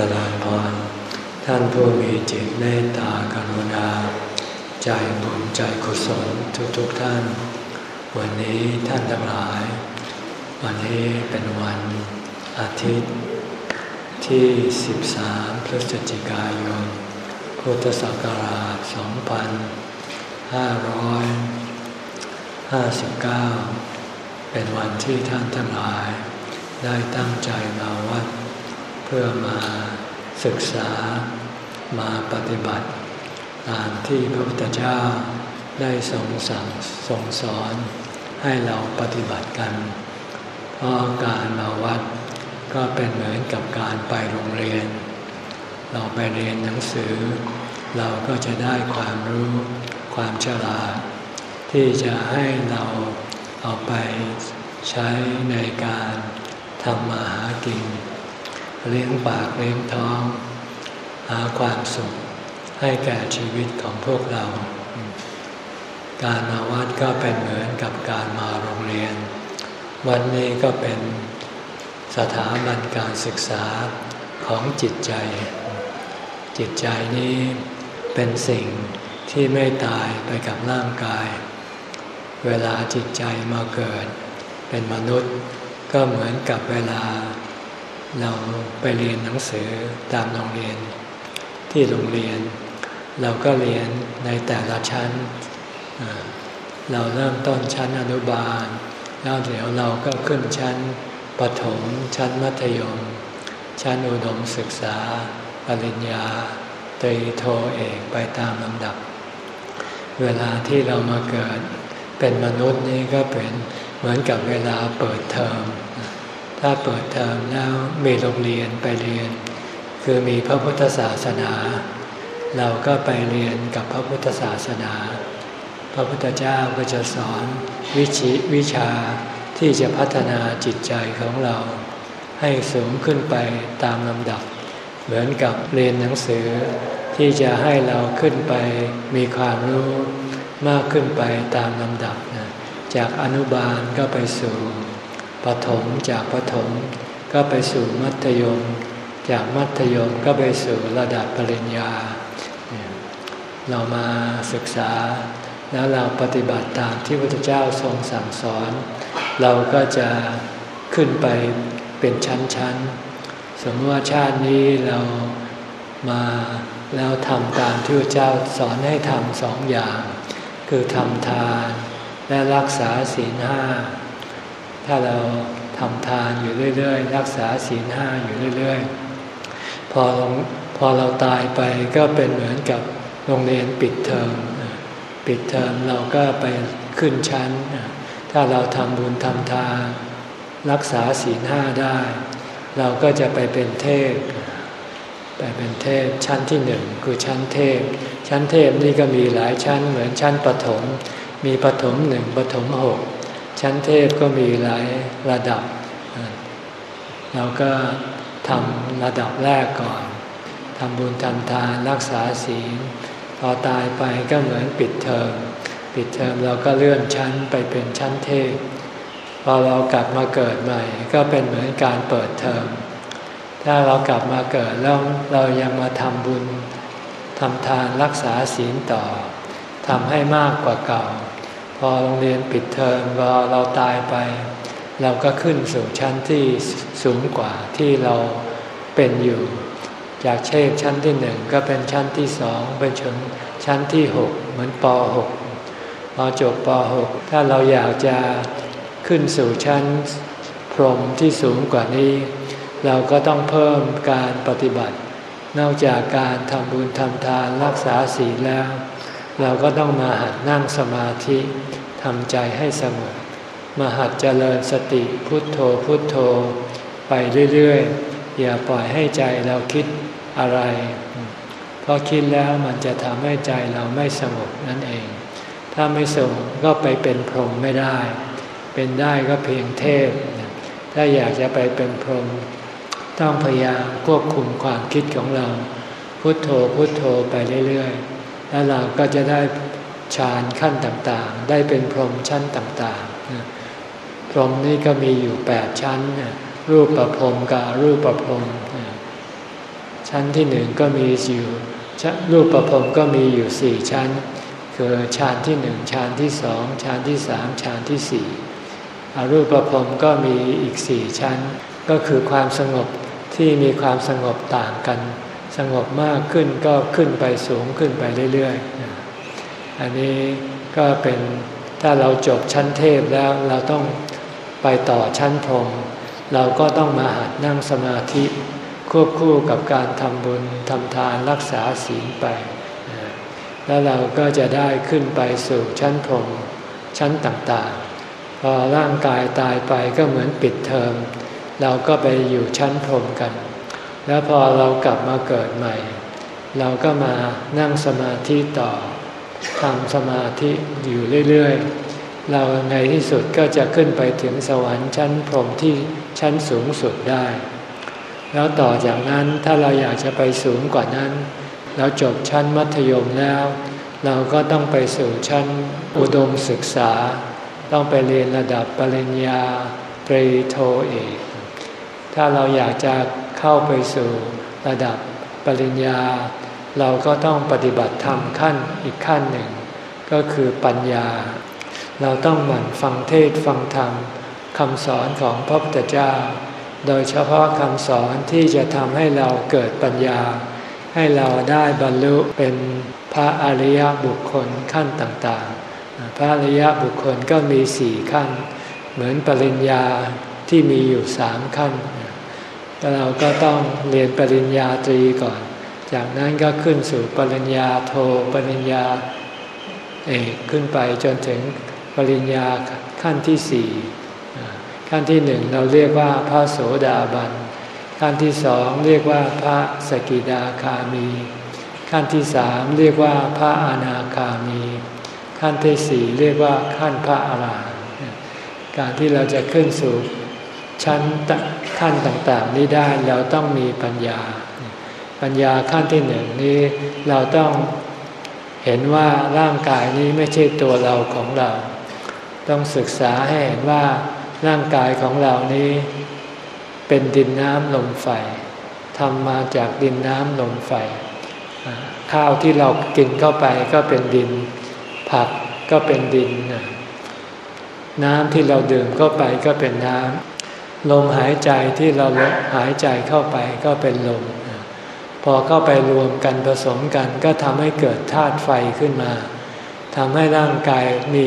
จริญพรท่านผู้มีจิตเมตตากรุณา ใจบุญใจกุศลทุกทุกท่าน วันนี้ท่านทั้งหลาย วันนี้เป็นวันอาทิตย์ ที่ 13 พฤศจิกายน พุทธศักราช 2559 เป็นวันที่ท่านทั้งหลาย ได้ตั้งใจมาวัด เพื่อมาศึกษามาปฏิบัติตามที่พระพุทธเจ้าได้ทรงสั่งทรงสอนให้เราปฏิบัติกัน เพราะการมาวัดก็เป็นเหมือนกับการไปโรงเรียน เราไปเรียนหนังสือ เราก็จะได้ความรู้ความฉลาด ที่จะให้เราเอาไปใช้ในการทำมาหากิน เลี้ยงปากเลี้ยงท้อง หาความสุขให้แก่ชีวิตของพวกเรา การมาวัดก็เป็นเหมือนกับการมาโรงเรียน วันนี้ก็เป็นสถาบันการศึกษาของจิตใจ จิตใจนี้เป็นสิ่งที่ไม่ตายไปกับร่างกาย เวลาจิตใจมาเกิด เป็นมนุษย์ก็เหมือนกับเวลา เราไปเรียนหนังสือตามโรงเรียนที่โรงเรียน เราก็เรียนในแต่ละชั้น เราเริ่มต้นชั้นอนุบาล แล้วเดี๋ยวเราก็ขึ้นชั้นปถมชั้นมัธยม ชั้นอุดมศึกษา ปริญญาตรีโทเอกไปตามลำดับ เวลาที่เรามาเกิดเป็นมนุษย์นี่ก็เป็นเหมือนกับเวลาเปิดเทอม ถ้าเปิดเทอมแล้วมีโรงเรียนไปเรียน คือมีพระพุทธศาสนา เราก็ไปเรียนกับพระพุทธศาสนา พระพุทธเจ้าก็จะสอนวิชิวิชาที่จะพัฒนาจิตใจของเรา ให้สูงขึ้นไปตามลำดับ เหมือนกับเรียนหนังสือ ที่จะให้เราขึ้นไปมีความรู้มากขึ้นไปตามลำดับนะจากอนุบาลก็ไปสู่ ปฐมจากปฐมก็ไปสู่มัธยม จากมัธยมก็ไปสู่ระดับปริญญา เรามาศึกษา แล้วเราปฏิบัติตามที่พระพุทธเจ้าทรงสั่งสอน เราก็จะขึ้นไปเป็นชั้นๆ สมมติว่าชาตินี้เรามาแล้วทำตามที่พระเจ้าสอนให้ทำสองอย่าง คือทำทานและรักษาศีลห้า ถ้าเราทำทานอยู่เรื่อยๆ รักษาศีลห้าอยู่เรื่อยๆ พอพอเราตายไปก็เป็นเหมือนกับโรงเรียนปิดเทอมปิดเทอมเราก็ไปขึ้นชั้น ถ้าเราทำบุญทำทานรักษาศีลห้าได้ เราก็จะไปเป็นเทพไปเป็นเทพชั้นที่หนึ่งคือชั้นเทพ ชั้นเทพนี่ก็มีหลายชั้นเหมือนชั้นปฐมมีปฐมหนึ่งปฐมหก ชั้นเทพก็มีหลายระดับ เราก็ทำระดับแรกก่อนทำบุญทำทานรักษาศีลพอตายไปก็เหมือนปิดเทอมปิดเทอมเราก็เลื่อนชั้นไปเป็นชั้นเทพพอเรากลับมาเกิดใหม่ ก็เป็นเหมือนการเปิดเทอมถ้าเรากลับมาเกิดแล้วเรายังมาทำบุญทำทานรักษาศีลต่อทำให้มากกว่าเก่า พอโรงเรียนปิดเทอมพอเราตายไป เราก็ขึ้นสู่ชั้นที่สูงกว่าที่เราเป็นอยู่ จากเชฟชั้นที่หนึ่งก็เป็นชั้นที่สองเป็นชั้นชั้นที่หกเหมือนปหกพอจบปหกถ้าเราอยากจะขึ้นสู่ชั้นพรหมที่สูงกว่านี้ เราก็ต้องเพิ่มการปฏิบัติ นอกจากการทำบุญทำทานรักษาศีลแล้ว เราก็ต้องมาหัดนั่งสมาธิทำใจให้สงบมาหัดเจริญสติพุทโธพุทโธ ไปเรื่อยๆ อย่าปล่อยให้ใจเราคิดอะไร เพราะคิดแล้วมันจะทำให้ใจเราไม่สงบนั่นเอง ถ้าไม่สงบก็ไปเป็นพรหมไม่ได้ เป็นได้ก็เพียงเทพ ถ้าอยากจะไปเป็นพรหมต้องพยายามควบคุมความคิดของเรา พุทโธพุทโธไปเรื่อยๆ แล้วเราก็จะได้ฌานขั้นต่างๆ ได้เป็นพรหมชั้นต่างๆ พรหมนี่ก็มีอยู่แปดชั้น รูปประพรมกับรูปประพรมชั้นที่หนึ่งก็มีอยู่รูปประพรมก็มีอยู่สี่ชั้น คือฌานที่หนึ่งฌานที่สองฌานที่สามฌานที่สี่อรูปประพรมก็มีอีกสี่ชั้น ก็คือความสงบที่มีความสงบต่างกัน สงบมากขึ้นก็ขึ้นไปสูงขึ้นไปเรื่อยๆ อันนี้ก็เป็นถ้าเราจบชั้นเทพแล้วเราต้องไปต่อชั้นพรมเราก็ต้องมาหัดนั่งสมาธิ ควบคู่กับการทำบุญทำทานรักษาศีลไป แล้วเราก็จะได้ขึ้นไปสู่ชั้นพรมชั้นต่างๆ พอร่างกายตายไปก็เหมือนปิดเทอม เราก็ไปอยู่ชั้นพรมกัน แล้วพอเรากลับมาเกิดใหม่ เราก็มานั่งสมาธิต่อทำสมาธิอยู่เรื่อยๆ เราในที่สุดก็จะขึ้นไปถึงสวรรค์ชั้นพรหมที่ชั้นสูงสุดได้ แล้วต่อจากนั้นถ้าเราอยากจะไปสูงกว่านั้น เราจบชั้นมัธยมแล้ว เราก็ต้องไปสู่ชั้นอุดมศึกษา ต้องไปเรียนระดับปริญญาตรีโทเอก ถ้าเราอยากจะ เข้าไปสู่ระดับปริญญา เราก็ต้องปฏิบัติธรรมขั้นอีกขั้นหนึ่ง ก็คือปัญญา เราต้องหมั่นฟังเทศฟังธรรมคำสอนของพระพุทธเจ้า โดยเฉพาะคำสอนที่จะทำให้เราเกิดปัญญา ให้เราได้บรรลุเป็นพระอริยบุคคลขั้นต่างๆ พระอริยบุคคลก็มีสี่ขั้น เหมือนปริญญาที่มีอยู่สามขั้น เราก็ต้องเรียนปริญญาตรีก่อน จากนั้นก็ขึ้นสู่ปริญญาโทปริญญาเอกขึ้นไปจนถึงปริญญาขั้นที่สี่ขั้นที่หนึ่งเราเรียกว่าพระโสดาบัน ขั้นที่สองเรียกว่าพระสกิดาคามี ขั้นที่สามเรียกว่าพระอนาคามี ขั้นที่สี่เรียกว่าขั้นพระอรหันต์การที่เราจะขึ้นสู่ชั้น ขั้นต่างๆ นี้ได้เราต้องมีปัญญา ปัญญาขั้นที่หนึ่งนี้เราต้องเห็นว่าร่างกายนี้ไม่ใช่ตัวเราของเรา ต้องศึกษาให้เห็นว่าร่างกายของเรานี้ เป็นดินน้ำลมไฟทำมาจากดินน้ำลมไฟ ข้าวที่เรากินเข้าไปก็เป็นดิน ผักก็เป็นดิน น้ำที่เราดื่มเข้าไปก็เป็นน้ำ ลมหายใจที่เราหายใจเข้าไปก็เป็นลม พอเข้าไปรวมกันผสมกันก็ทำให้เกิดธาตุไฟขึ้นมาทำให้ร่างกายมี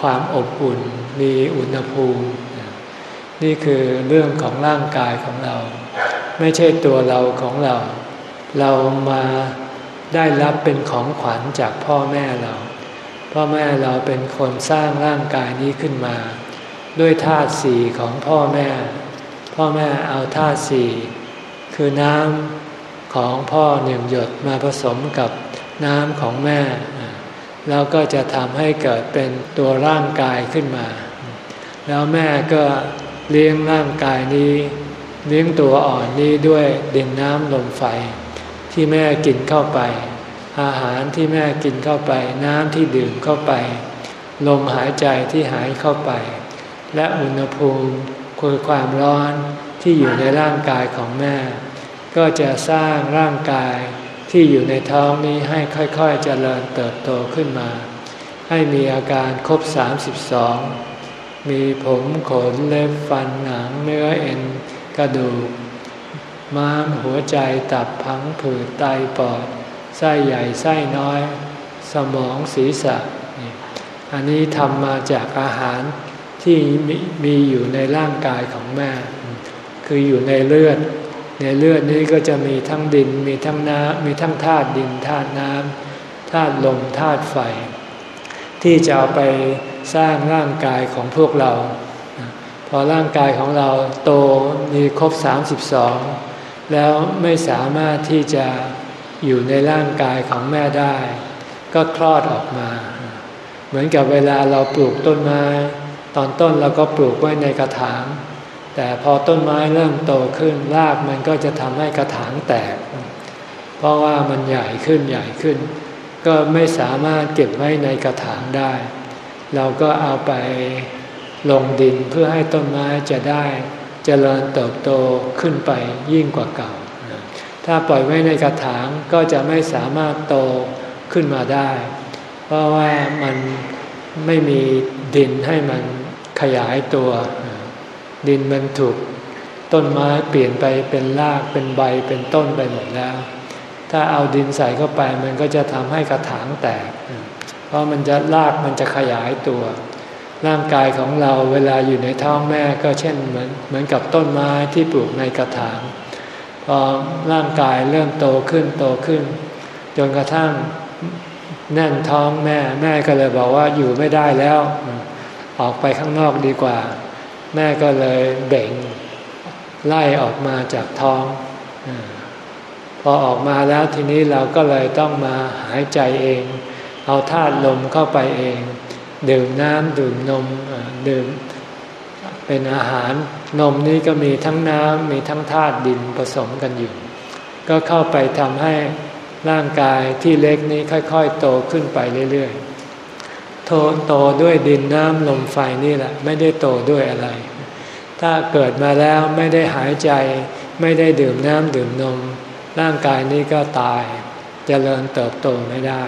ความอบอุ่น มีอุณหภูมิ นี่คือเรื่องของร่างกายของเรา ไม่ใช่ตัวเราของเรา เรามาได้รับเป็นของขวัญจากพ่อแม่เรา พ่อแม่เราเป็นคนสร้างร่างกายนี้ขึ้นมา ด้วยธาตุสี่ของพ่อแม่ พ่อแม่เอาธาตุสี่คือน้ำของพ่อหนึ่งหยดมาผสมกับน้ำของแม่ แล้วก็จะทำให้เกิดเป็นตัวร่างกายขึ้นมา แล้วแม่ก็เลี้ยงร่างกายนี้ เลี้ยงตัวอ่อนนี้ด้วยดินน้ำลมไฟ ที่แม่กินเข้าไป อาหารที่แม่กินเข้าไป น้ำที่ดื่มเข้าไป ลมหายใจที่หายเข้าไป และอุณหภูมิคือความร้อนที่อยู่ในร่างกายของแม่ ก็จะสร้างร่างกายที่อยู่ในท้องนี้ให้ค่อยๆเจริญเติบโตขึ้นมา ให้มีอาการครบ 32 มีผมขนเล็บฟันหนังเนื้อเอ็นกระดูก ม้ามหัวใจตับพังผืดไตปอดไส้ใหญ่ไส้น้อย สมองศีรษะ อันนี้ทำมาจากอาหาร ที่มีอยู่ในร่างกายของแม่ คืออยู่ในเลือด ในเลือดนี้ก็จะมีทั้งดินมีทั้งน้ำมีทั้งธาตุดินธาตุน้ำธาตุลมธาตุไฟ ที่จะเอาไปสร้างร่างกายของพวกเรา พอร่างกายของเราโตมีครบ 32 แล้วไม่สามารถที่จะอยู่ในร่างกายของแม่ได้ ก็คลอดออกมา เหมือนกับเวลาเราปลูกต้นไม้ ตอนต้นเราก็ปลูกไว้ในกระถาง แต่พอต้นไม้เริ่มโตขึ้นรากมันก็จะทำให้กระถางแตก เพราะว่ามันใหญ่ขึ้นใหญ่ขึ้น ก็ไม่สามารถเก็บไว้ในกระถางได้ เราก็เอาไปลงดินเพื่อให้ต้นไม้จะได้จเจริญเติบโตขึ้นไปยิ่งกว่าเก่า ถ้าปล่อยไว้ในกระถางก็จะไม่สามารถโตขึ้นมาได้ เพราะว่ามันไม่มีดินให้มัน ขยายตัว ดินมันถูก ต้นไม้เปลี่ยนไปเป็นรากเป็นใบเป็นต้นไปหมดแล้ว ถ้าเอาดินใส่เข้าไปมันก็จะทำให้กระถางแตก เพราะมันจะรากมันจะขยายตัว ร่างกายของเราเวลาอยู่ในท้องแม่ก็เช่นเหมือนเหมือนกับต้นไม้ที่ปลูกในกระถางพอร่างกายเริ่มโตขึ้นโตขึ้น จนกระทั่งแน่นท้องแม่ แม่ก็เลยบอกว่าอยู่ไม่ได้แล้ว ออกไปข้างนอกดีกว่า แม่ก็เลยเบ่งไล่ออกมาจากท้อง พอออกมาแล้วทีนี้เราก็เลยต้องมาหายใจเอง เอาธาตุลมเข้าไปเอง ดื่มน้ำดื่มนมดื่มเป็นอาหารนมนี้ก็มีทั้งน้ำมีทั้งธาตุดินผสมกันอยู่ ก็เข้าไปทำให้ร่างกายที่เล็กนี้ค่อย ๆ โตขึ้นไปเรื่อย ๆ โตโตด้วยดินน้ำลมไฟนี่แหละ ไม่ได้โตด้วยอะไร ถ้าเกิดมาแล้วไม่ได้หายใจ ไม่ได้ดื่มน้ำดื่มนม ร่างกายนี้ก็ตายจเจริญเติบโตไม่ได้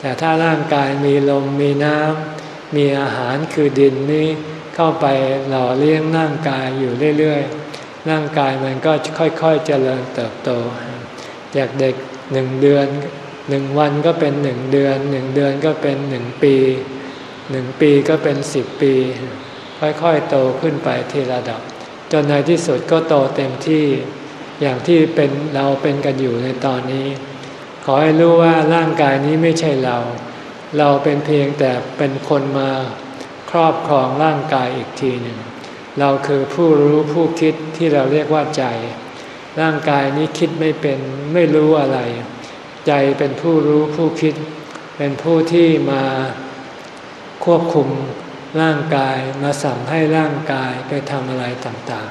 แต่ถ้าร่างกายมีลมมีน้ำมีอาหารคือดินนี้เข้าไปหล่อเลี้ยงร่างกายอยู่เรื่อยๆร่างกายมันก็ค่อยๆเจริญเติบโต จากเด็กหนึ่งเดือน หนึ่งวันก็เป็นหนึ่งเดือนหนึ่งเดือนก็เป็นหนึ่งปีหนึ่งปีก็เป็นสิบปี ค่อยๆโตขึ้นไปทีละดับ จนในที่สุดก็โตเต็มที่อย่างที่เป็นเราเป็นกันอยู่ในตอนนี้ ขอให้รู้ว่าร่างกายนี้ไม่ใช่เรา เราเป็นเพียงแต่เป็นคนมาครอบครองร่างกายอีกทีหนึ่งเราคือผู้รู้ผู้คิดที่เราเรียกว่าใจ ร่างกายนี้คิดไม่เป็นไม่รู้อะไร ใจเป็นผู้รู้ผู้คิด เป็นผู้ที่มาควบคุมร่างกายมาสั่งให้ร่างกายไปทำอะไรต่าง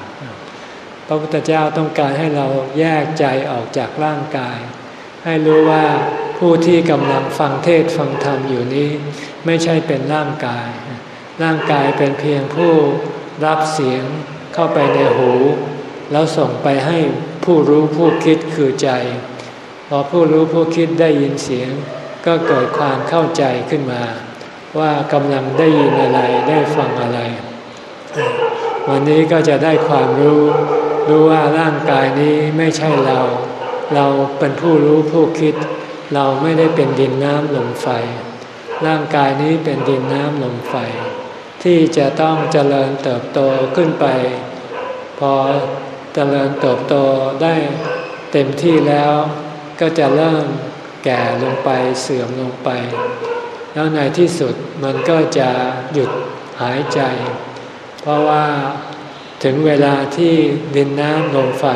ๆ พระพุทธเจ้าต้องการให้เราแยกใจออกจากร่างกาย ให้รู้ว่าผู้ที่กำลังฟังเทศฟังธรรมอยู่นี้ ไม่ใช่เป็นร่างกาย ร่างกายเป็นเพียงผู้รับเสียงเข้าไปในหู แล้วส่งไปให้ผู้รู้ผู้คิดคือใจ พอผู้รู้ผู้คิดได้ยินเสียง ก็เกิดความเข้าใจขึ้นมา ว่ากำลังได้ยินอะไรได้ฟังอะไร วันนี้ก็จะได้ความรู้รู้ว่าร่างกายนี้ไม่ใช่เรา เราเป็นผู้รู้ผู้คิด เราไม่ได้เป็นดินน้ำลมไฟ ร่างกายนี้เป็นดินน้ำลมไฟ ที่จะต้องเจริญเติบโตขึ้นไป พอเจริญเติบโตได้เต็มที่แล้ว ก็จะเริ่มแก่ลงไปเสื่อมลงไป แล้วในที่สุดมันก็จะหยุดหายใจ เพราะว่าถึงเวลาที่ดินน้ำลมไฟ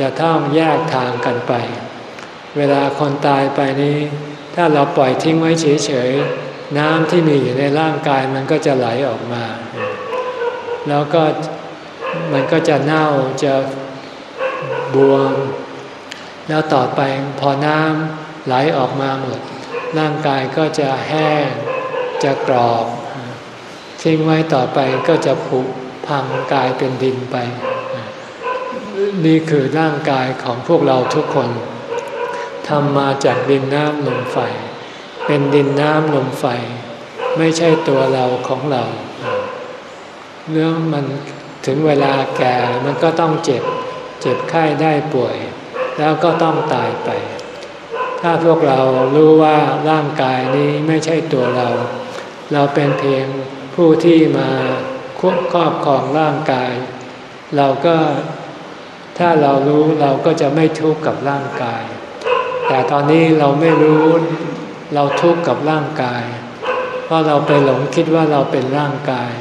จะต้องแยกทางกันไป เวลาคนตายไปนี้ ถ้าเราปล่อยทิ้งไว้เฉยๆ น้ำที่มีอยู่ในร่างกายมันก็จะไหลออกมา แล้วก็มันก็จะเน่าจะบวม แล้วต่อไปพอน้ำไหลออกมาหมด ร่างกายก็จะแห้งจะกรอบทิ้งไว้ต่อไปก็จะผุพังกลายเป็นดินไป นี่คือร่างกายของพวกเราทุกคนทำมาจากดินน้ำลมไฟ เป็นดินน้ำลมไฟ ไม่ใช่ตัวเราของเรา เรื่องมันถึงเวลาแก่มันก็ต้องเจ็บ เจ็บไข้ได้ป่วย แล้วก็ต้องตายไป ถ้าพวกเรารู้ว่าร่างกายนี้ไม่ใช่ตัวเรา เราเป็นเพียงผู้ที่มาควบครอบครองร่างกาย เราก็ถ้าเรารู้เราก็จะไม่ทุกข์กับร่างกาย แต่ตอนนี้เราไม่รู้เราทุกข์กับร่างกาย เพราะเราไปหลงคิดว่าเราเป็นร่างกาย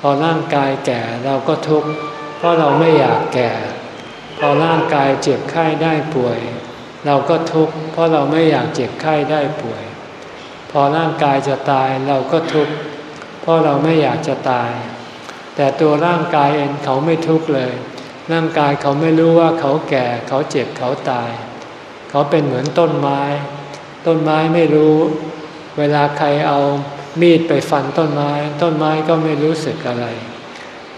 พอร่างกายแก่เราก็ทุกข์เพราะเราไม่อยากแก่ พอร่างกายเจ็บไข้ได้ป่วย เราก็ทุกข์เพราะเราไม่อยากเจ็บไข้ได้ป่วย พอร่างกายจะตายเราก็ทุกข์เพราะเราไม่อยากจะตาย แต่ตัวร่างกายเองเขาไม่ทุกข์เลย ร่างกายเขาไม่รู้ว่าเขาแก่เขาเจ็บเขาตาย เขาเป็นเหมือนต้นไม้ ต้นไม้ไม่รู้ เวลาใครเอามีดไปฟันต้นไม้ ต้นไม้ก็ไม่รู้สึกอะไร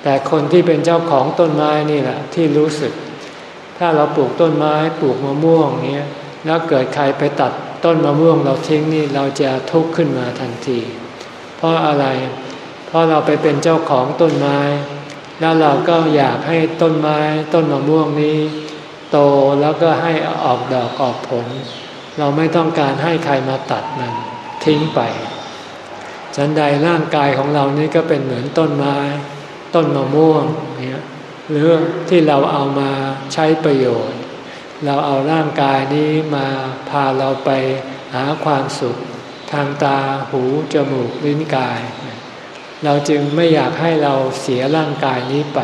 แต่คนที่เป็นเจ้าของต้นไม้นี่แหละที่รู้สึก ถ้ถ้าเราปลูกต้นไม้ปลูกมะม่วงเนี้ยแล้วเกิดใครไปตัดต้นมะม่วงเราทิ้งนี่เราจะทุกข์ขึ้นมาทันที เพราะอะไร เพราะเราไปเป็นเจ้าของต้นไม้ แล้วเราก็อยากให้ต้นไม้ต้นมะม่วงนี้ โตแล้วก็ให้ออกดอกออกผล เราไม่ต้องการให้ใครมาตัดมันทิ้งไปฉันใดร่างกายของเรานี่ก็เป็นเหมือนต้นไม้ ต้นมะม่วงเนี่ย หรือที่เราเอามาใช้ประโยชน์ เราเอาร่างกายนี้มาพาเราไปหาความสุข ทางตาหูจมูกลิ้นกาย เราจึงไม่อยากให้เราเสียร่างกายนี้ไป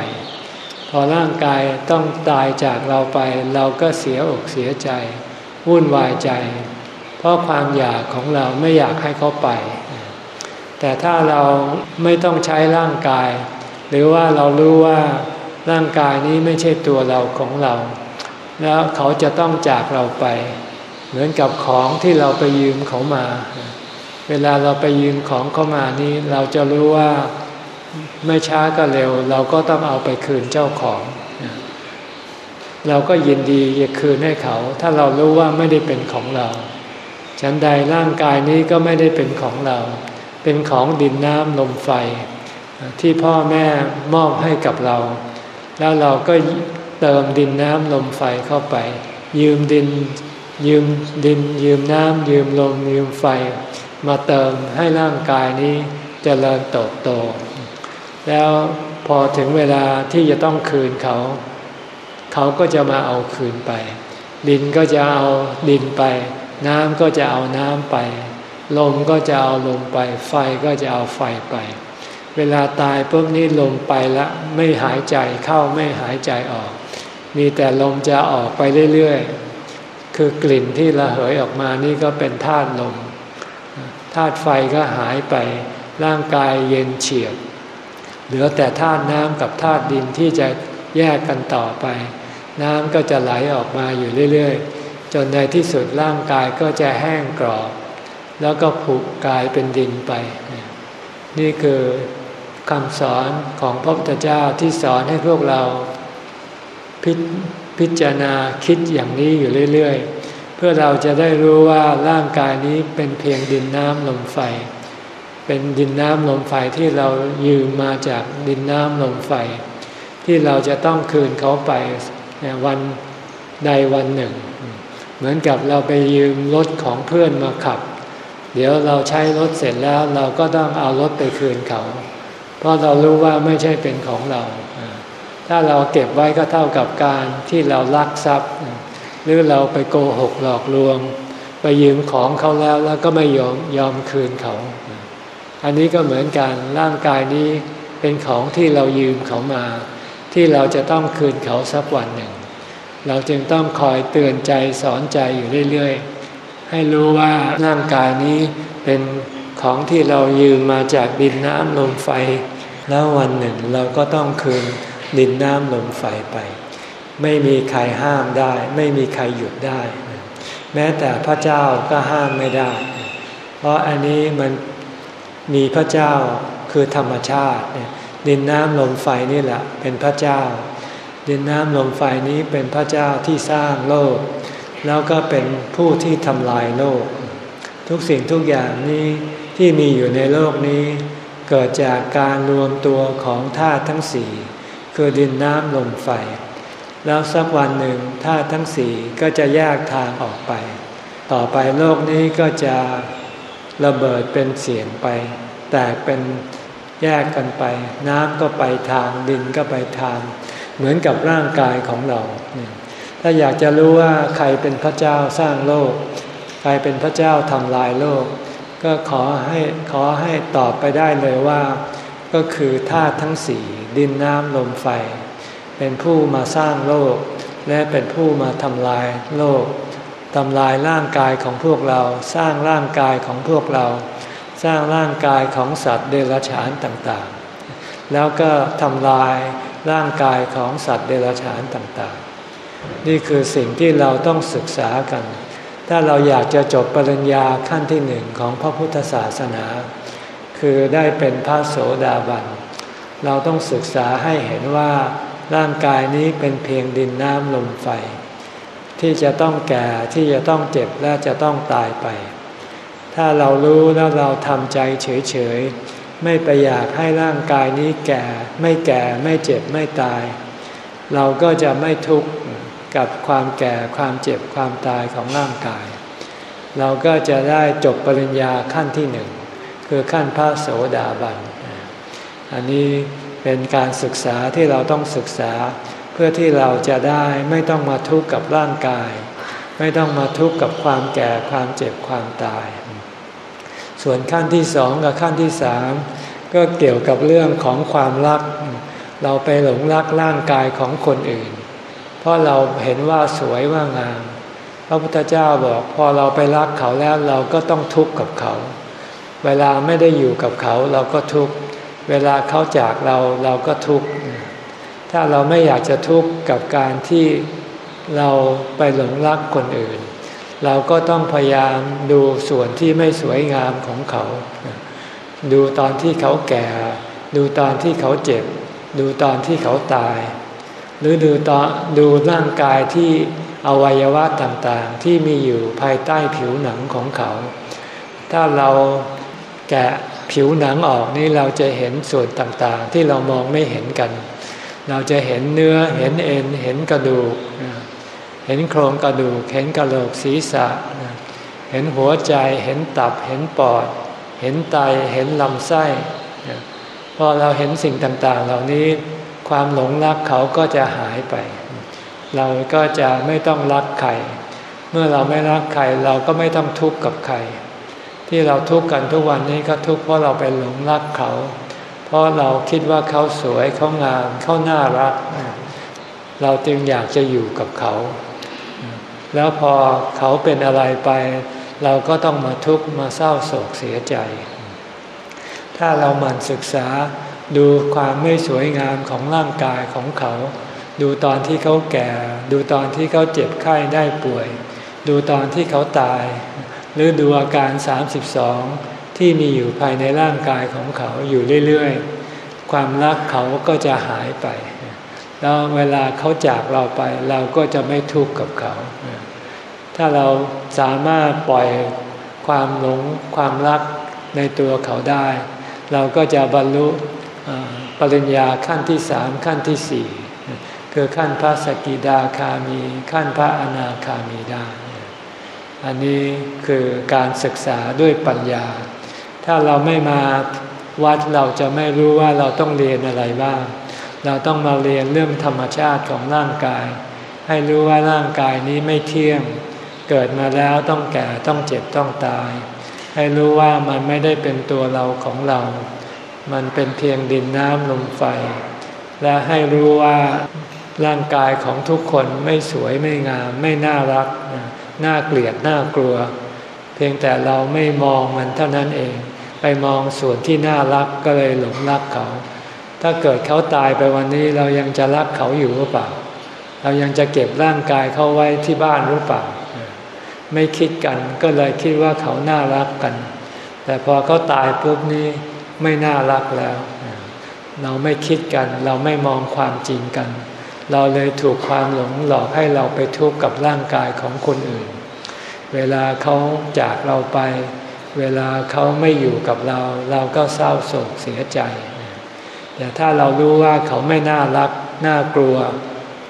พอร่างกายต้องตายจากเราไป เราก็เสียอกเสียใจ วุ่นวายใจ เพราะความอยากของเราไม่อยากให้เขาไป แต่ถ้าเราไม่ต้องใช้ร่างกาย หรือว่าเรารู้ว่า ร่างกายนี้ไม่ใช่ตัวเราของเรา แล้วเขาจะต้องจากเราไป เหมือนกับของที่เราไปยืมเขามา เวลาเราไปยืมของเขามานี้ เราจะรู้ว่าไม่ช้าก็เร็ว เราก็ต้องเอาไปคืนเจ้าของ เราก็ยินดีจะคืนให้เขา ถ้าเรารู้ว่าไม่ได้เป็นของเรา ฉันใดร่างกายนี้ก็ไม่ได้เป็นของเรา เป็นของดินน้ำลมไฟ ที่พ่อแม่มอบให้กับเรา แล้วเราก็เติมดินน้ำลมไฟเข้าไป ยืมดิน ยืมดิน ยืมน้ำยืมลมยืมไฟ มาเติมให้ร่างกายนี้จเจริญโตโต แล้วพอถึงเวลาที่จะต้องคืนเขา เขาก็จะมาเอาคืนไป ดินก็จะเอาดินไป น้ำก็จะเอาน้ำไป ลมก็จะเอาลมไป ไฟก็จะเอาไฟไป เวลาตายปุ๊บนี้ลมไปละไม่หายใจเข้าไม่หายใจออก มีแต่ลมจะออกไปเรื่อยๆ คือกลิ่นที่ระเหยออกมานี่ก็เป็นธาตุลมธาตุไฟก็หายไปร่างกายเย็นเฉียบ เหลือแต่ธาตุน้ำกับธาตุดินที่จะแยกกันต่อไป น้ำก็จะไหลออกมาอยู่เรื่อยๆ จนในที่สุดร่างกายก็จะแห้งกรอบ แล้วก็ผุกลายเป็นดินไป นี่คือ คำสอนของพระพุทธเจ้าที่สอนให้พวกเราพพิจารณาคิดอย่างนี้อยู่เรื่อย ๆ เพื่อเราจะได้รู้ว่าร่างกายนี้เป็นเพียงดินน้ำลมไฟ เป็นดินน้ำลมไฟที่เรายืมมาจากดินน้ำลมไฟ ที่เราจะต้องคืนเขาไปวันใดวันหนึ่ง เหมือนกับเราไปยืมรถของเพื่อนมาขับ เดี๋ยวเราใช้รถเสร็จแล้วเราก็ต้องเอารถไปคืนเขา เพราะเรารู้ว่าไม่ใช่เป็นของเรา ถ้าเราเก็บไว้ก็เท่ากับการที่เราลักทรัพย์ หรือเราไปโกหกหลอกลวง ไปยืมของเขาแล้วแล้วก็ไม่ยอมยอมคืนเขา อันนี้ก็เหมือนกันร่างกายนี้เป็นของที่เรายืมเขามา ที่เราจะต้องคืนเขาสักวันหนึ่ง เราจึงต้องคอยเตือนใจสอนใจอยู่เรื่อยๆ ให้รู้ว่าร่างกายนี้เป็น ของที่เรายืมมาจากดินน้ำลมไฟ แล้ววันหนึ่งเราก็ต้องคืนดินน้ำลมไฟไป ไม่มีใครห้ามได้ ไม่มีใครหยุดได้ แม้แต่พระเจ้าก็ห้ามไม่ได้ เพราะอันนี้มันมีพระเจ้าคือธรรมชาติ ดินน้ำลมไฟนี่แหละเป็นพระเจ้า ดินน้ำลมไฟนี้เป็นพระเจ้าที่สร้างโลก แล้วก็เป็นผู้ที่ทำลายโลก ทุกสิ่งทุกอย่างนี้ ที่มีอยู่ในโลกนี้ เกิดจากการรวมตัวของธาตุทั้งสี่คือดินน้ำลมไฟ แล้วสักวันหนึ่งธาตุทั้งสี่ก็จะแยกทางออกไป ต่อไปโลกนี้ก็จะระเบิดเป็นเสียงไป แตกเป็นแยกกันไป น้ำก็ไปทางดินก็ไปทาง เหมือนกับร่างกายของเรา ถ้าอยากจะรู้ว่าใครเป็นพระเจ้าสร้างโลก ใครเป็นพระเจ้าทำลายโลก ก็ขอให้ขอให้ตอบไปได้เลยว่า ก็คือธาตุทั้งสี่ดินน้ำลมไฟ เป็นผู้มาสร้างโลก และเป็นผู้มาทำลายโลกทำลายร่างกายของพวกเรา สร้างร่างกายของพวกเรา สร้างร่างกายของสัตว์เดรัจฉานต่างๆ แล้วก็ทำลายร่างกายของสัตว์เดรัจฉานต่างๆ นี่คือสิ่งที่เราต้องศึกษากัน ถ้าเราอยากจะจบปริญญาขั้นที่หนึ่งของพระพุทธศาสนา คือได้เป็นพระโสดาบัน เราต้องศึกษาให้เห็นว่าร่างกายนี้เป็นเพียงดินน้ำลมไฟ ที่จะต้องแก่ที่จะต้องเจ็บและจะต้องตายไป ถ้าเรารู้แล้วเราทำใจเฉยๆ ไม่ไปอยากให้ร่างกายนี้แก่ ไม่แก่ไม่เจ็บไม่ตาย เราก็จะไม่ทุกข์ กับความแก่ความเจ็บความตายของร่างกาย เราก็จะได้จบปริญญาขั้นที่หนึ่งคือขั้นพระโสดาบัน อันนี้เป็นการศึกษาที่เราต้องศึกษาเพื่อที่เราจะได้ไม่ต้องมาทุกข์กับร่างกาย ไม่ต้องมาทุกข์กับความแก่ความเจ็บความตาย ส่วนขั้นที่สองกับขั้นที่สามก็เกี่ยวกับเรื่องของความรัก เราไปหลงรักร่างกายของคนอื่น ราะเราเห็นว่าสวยว่างาม พระพุทธเจ้าบอกพอเราไปรักเขาแล้วเราก็ต้องทุกข์กับเขา เวลาไม่ได้อยู่กับเขาเราก็ทุกข์ เวลาเขาจากเราเราก็ทุกข์ ถ้าเราไม่อยากจะทุกข์กับการที่เราไปหลงรักคนอื่น เราก็ต้องพยายามดูส่วนที่ไม่สวยงามของเขา ดูตอนที่เขาแก่ ดูตอนที่เขาเจ็บ ดูตอนที่เขาตาย หรือดูต่อดูร่างกายที่อวัยวะต่างๆ ที่มีอยู่ภายใต้ผิวหนังของเขา ถ้าเราแกะผิวหนังออกนี่เราจะเห็นส่วนต่างๆ ที่เรามองไม่เห็นกัน เราจะเห็นเนื้อเห็นเอ็นเห็นกระดูก เห็นโครงกระดูก เห็นกระโหลกศีรษะ เห็นหัวใจเห็นตับเห็นปอด เห็นไตเห็นลำไส้ พอเราเห็นสิ่งต่างๆ เหล่านี้ ความหลงรักเขาก็จะหายไป เราก็จะไม่ต้องรักใคร เมื่อเราไม่รักใครเราก็ไม่ต้องทุกข์กับใคร ที่เราทุกข์กันทุกวันนี้ก็ทุกข์เพราะเราไปหลงรักเขา เพราะเราคิดว่าเขาสวยเขางามเขาน่ารัก เราจึงอยากจะอยู่กับเขา แล้วพอเขาเป็นอะไรไป เราก็ต้องมาทุกข์มาเศร้าโศกเสียใจ ถ้าเราหมั่นศึกษา ดูความไม่สวยงามของร่างกายของเขา ดูตอนที่เขาแก่ ดูตอนที่เขาเจ็บไข้ได้ป่วย ดูตอนที่เขาตาย หรือดูอาการ 32 ที่มีอยู่ภายในร่างกายของเขาอยู่เรื่อยๆ ความรักเขาก็จะหายไป แล้วเวลาเขาจากเราไปเราก็จะไม่ทุกข์กับเขา ถ้าเราสามารถปล่อยความหลงความรักในตัวเขาได้ เราก็จะบรรลุ ปริญญาขั้นที่สามขั้นที่สี่คือขั้นพระสกิดาคามีขั้นพระอนาคามีได้ อันนี้คือการศึกษาด้วยปัญญา ถ้าเราไม่มาวัดเราจะไม่รู้ว่าเราต้องเรียนอะไรบ้าง เราต้องมาเรียนเรื่องธรรมชาติของร่างกาย ให้รู้ว่าร่างกายนี้ไม่เที่ยง เกิดมาแล้วต้องแก่ต้องเจ็บต้องตาย ให้รู้ว่ามันไม่ได้เป็นตัวเราของเรา มันเป็นเพียงดินน้ำลมไฟ และให้รู้ว่าร่างกายของทุกคนไม่สวยไม่งาม ไม่น่ารัก น่าเกลียดน่ากลัว เพียงแต่เราไม่มองมันเท่านั้นเอง ไปมองส่วนที่น่ารักก็เลยหลงรักเขา ถ้าเกิดเขาตายไปวันนี้เรายังจะรักเขาอยู่หรือเปล่า เรายังจะเก็บร่างกายเขาไว้ที่บ้านหรือเปล่า ไม่คิดกันก็เลยคิดว่าเขาน่ารักกัน แต่พอเขาตายปุ๊บนี้ ไม่น่ารักแล้ว เราไม่คิดกัน เราไม่มองความจริงกัน เราเลยถูกความหลงหลอกให้เราไปทุกข์กับร่างกายของคนอื่น เวลาเขาจากเราไป เวลาเขาไม่อยู่กับเรา เราก็เศร้าโศกเสียใจ แต่ถ้าเรารู้ว่าเขาไม่น่ารัก น่ากลัว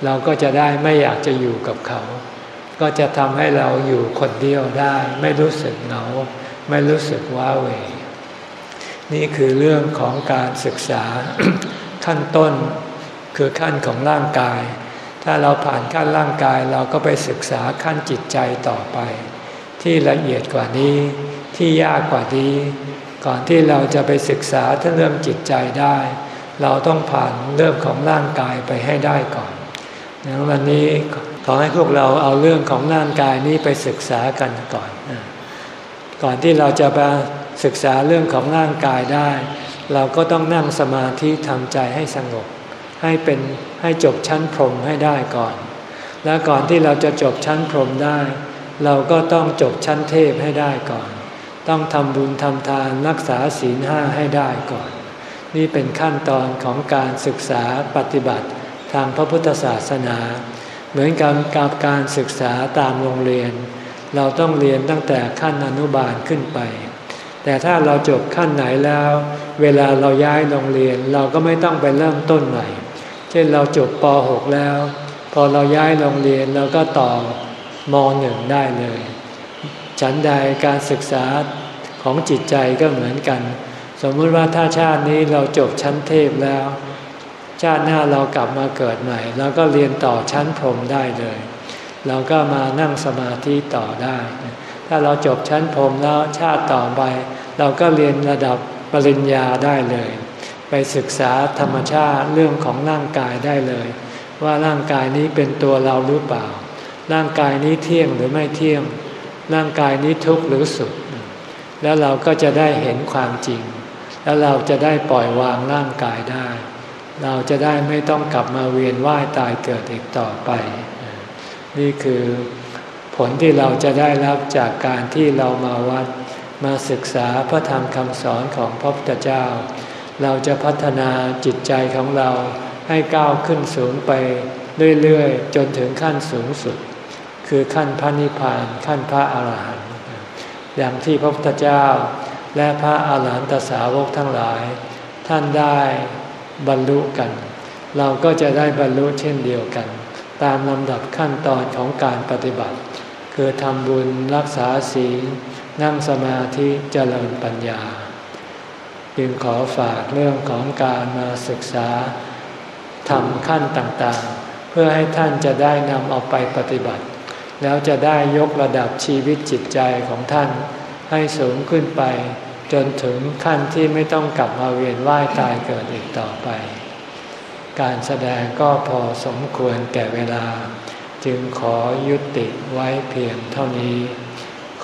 เราก็จะได้ไม่อยากจะอยู่กับเขา ก็จะทำให้เราอยู่คนเดียวได้ ไม่รู้สึกเหงา ไม่รู้สึกว้าเหว นี่คือเรื่องของการศึกษาขั้นต้นคือขั้นของร่างกาย ถ้าเราผ่านขั้นร่างกายเราก็ไปศึกษาขั้นจิตใจต่อไป ที่ละเอียดกว่านี้ ที่ยากกว่านี้ ก่อนที่เราจะไปศึกษาเรื่องจิตใจได้ เราต้องผ่านเรื่องของร่างกายไปให้ได้ก่อนวันนี้ขอให้พวกเราเอาเรื่องของร่างกายนี้ไปศึกษากันก่อน ก่อนที่เราจะไป ศึกษาเรื่องของร่างกายได้ เราก็ต้องนั่งสมาธิทำใจให้สงบ ให้เป็นให้จบชั้นพรหมให้ได้ก่อน แล้วก่อนที่เราจะจบชั้นพรหมได้ เราก็ต้องจบชั้นเทพให้ได้ก่อน ต้องทำบุญทำทานรักษาศีลห้าให้ได้ก่อน นี่เป็นขั้นตอนของการศึกษาปฏิบัติทางพระพุทธศาสนา เหมือนกับกับการศึกษาตามโรงเรียน เราต้องเรียนตั้งแต่ขั้นอนุบาลขึ้นไป แต่ถ้าเราจบขั้นไหนแล้ว เวลาเราย้ายโรงเรียน เราก็ไม่ต้องไปเริ่มต้นใหม่ เช่นเราจบป .6 แล้ว พอเราย้ายโรงเรียนเราก็ต่อม .1 ได้เลย ฉันใดการศึกษาของจิตใจก็เหมือนกัน สมมติว่าถ้าชาตินี้เราจบชั้นเทพแล้ว ชาติหน้าเรากลับมาเกิดใหม่เราก็เรียนต่อชั้นพรหมได้เลย เราก็มานั่งสมาธิต่อได้ ถ้าเราจบชั้นพรหมแล้วชาติต่อไป เราก็เรียนระดับปริญญาได้เลย ไปศึกษาธรรมชาติเรื่องของร่างกายได้เลย ว่าร่างกายนี้เป็นตัวเราหรือเปล่า ร่างกายนี้เที่ยงหรือไม่เที่ยง ร่างกายนี้ทุกข์หรือสุข แล้วเราก็จะได้เห็นความจริง แล้วเราจะได้ปล่อยวางร่างกายได้ เราจะได้ไม่ต้องกลับมาเวียนว่ายตายเกิดอีกต่อไป นี่คือผลที่เราจะได้รับจากการที่เรามาวัด มาศึกษาพระธรรมคำสอนของพระพุทธเจ้า เราจะพัฒนาจิตใจของเราให้ก้าวขึ้นสูงไปเรื่อยๆ จนถึงขั้นสูงสุด คือขั้นพระนิพพานขั้นพระอาหารหันต์อย่างที่พระพุทธเจ้า และพระอาหารหันตสาวกทั้งหลาย ท่านได้บรรลุกัน เราก็จะได้บรรลุเช่นเดียวกัน ตามลำดับขั้นตอนของการปฏิบัติ คือทำบุญรักษาศีล นั่งสมาธิเจริญปัญญา จึงขอฝากเรื่องของการมาศึกษาทำขั้นต่างๆ เพื่อให้ท่านจะได้นำเอาไปปฏิบัติ แล้วจะได้ยกระดับชีวิตจิตใจของท่าน ให้สูงขึ้นไป จนถึงขั้นที่ไม่ต้องกลับมาเวียนว่ายตายเกิดอีกต่อไป การแสดงก็พอสมควรแก่เวลา จึงขอยุติไว้เพียงเท่านี้